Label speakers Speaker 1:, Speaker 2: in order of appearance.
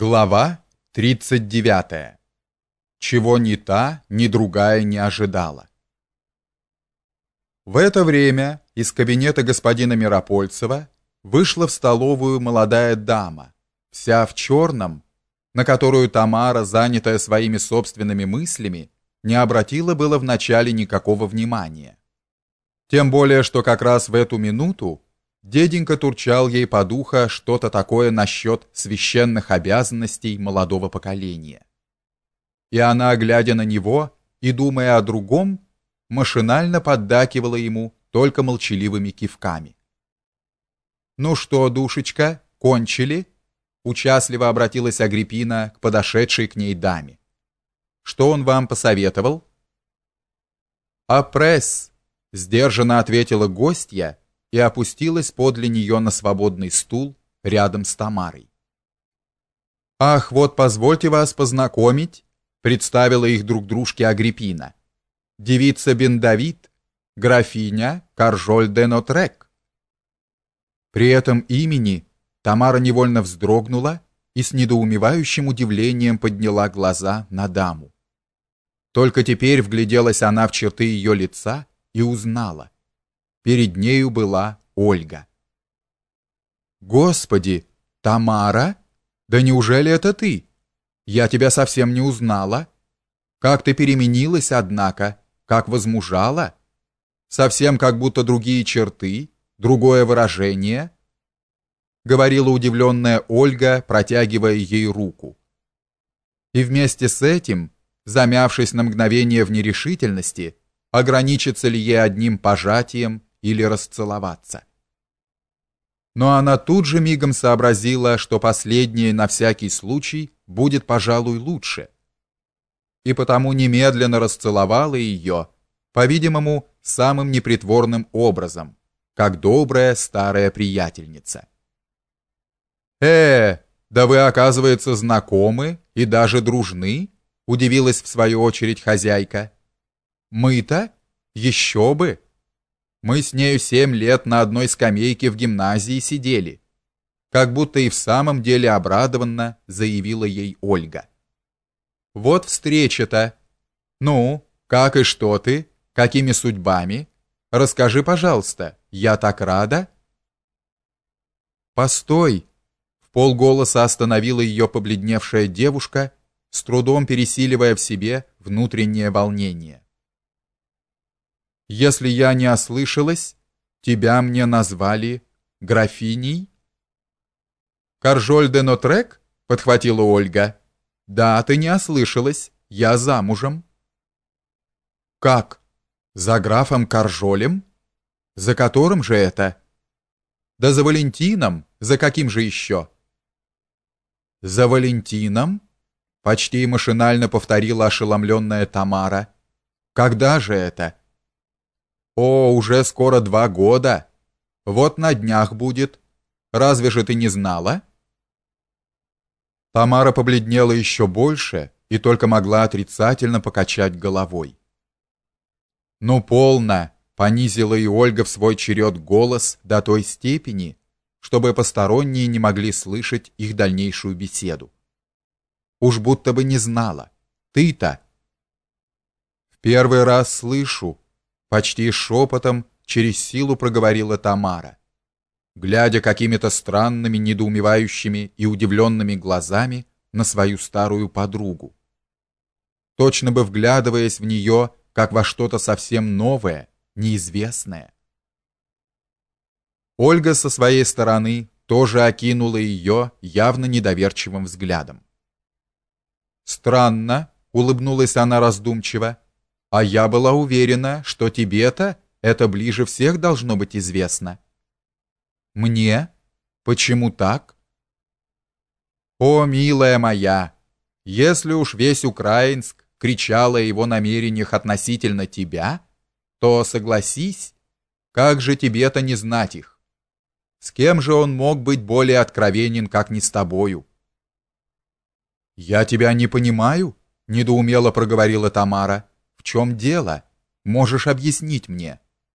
Speaker 1: Глава 39. Чего ни та, ни другая не ожидала. В это время из кабинета господина Миропольцева вышла в столовую молодая дама, вся в черном, на которую Тамара, занятая своими собственными мыслями, не обратила было вначале никакого внимания. Тем более, что как раз в эту минуту Деденька турчал ей по духу что-то такое насчет священных обязанностей молодого поколения. И она, глядя на него и думая о другом, машинально поддакивала ему только молчаливыми кивками. «Ну что, душечка, кончили?» Участливо обратилась Агриппина к подошедшей к ней даме. «Что он вам посоветовал?» «А пресс», — сдержанно ответила гостья, и опустилась подле нее на свободный стул рядом с Тамарой. Ах, вот позвольте вас познакомить, представила их друг дружке Агриппина. Девица Бендавид, графиня Каржоль де Нотрек. При этом имени Тамара невольно вздрогнула и с недоумевающим удивлением подняла глаза на даму. Только теперь вгляделась она в черты ее лица и узнала. Перед нею была Ольга. Господи, Тамара? Да неужели это ты? Я тебя совсем не узнала. Как ты переменилась, однако, как возмужала? Совсем как будто другие черты, другое выражение, говорила удивленная Ольга, протягивая ей руку. И вместе с этим, замявшись на мгновение в нерешительности, ограничится ли ей одним пожатием или расцеловаться. Но она тут же мигом сообразила, что последнее на всякий случай будет, пожалуй, лучше. И потому немедленно расцеловала ее, по-видимому, самым непритворным образом, как добрая старая приятельница. «Э, да вы, оказывается, знакомы и даже дружны?» удивилась в свою очередь хозяйка. «Мы-то? Еще бы!» Мы с нею семь лет на одной скамейке в гимназии сидели. Как будто и в самом деле обрадованно заявила ей Ольга. Вот встреча-то. Ну, как и что ты? Какими судьбами? Расскажи, пожалуйста. Я так рада. Постой. В полголоса остановила ее побледневшая девушка, с трудом пересиливая в себе внутреннее волнение. Если я не ослышалась, тебя мне назвали графиней? Каржоль де Нотрек? подхватила Ольга. Да, ты не ослышалась. Я замужем. Как? За графом Каржолем? За которым же это? Да за Валентином, за каким же еще? За Валентином? Почти машинально повторила ошеломленная Тамара. Когда же это? О, уже скоро два года. Вот на днях будет. Разве же ты не знала? Тамара побледнела еще больше и только могла отрицательно покачать головой. Ну полно, понизила и Ольга в свой черед голос до той степени, чтобы посторонние не могли слышать их дальнейшую беседу. Уж будто бы не знала. Ты-то в первый раз слышу, почти шепотом через силу проговорила Тамара, глядя какими-то странными, недоумевающими и удивленными глазами на свою старую подругу. Точно бы вглядываясь в нее, как во что-то совсем новое, неизвестное. Ольга со своей стороны тоже окинула ее явно недоверчивым взглядом. Странно, улыбнулась она раздумчиво. А я была уверена, что тебе-то это ближе всех должно быть известно. Мне? Почему так? О, милая моя, если уж весь Украинск кричал о его намерениях относительно тебя, то согласись, как же тебе-то не знать их? С кем же он мог быть более откровенен, как не с тобою? Я тебя не понимаю, недоумело проговорила Тамара. В чем дело? Можешь объяснить мне?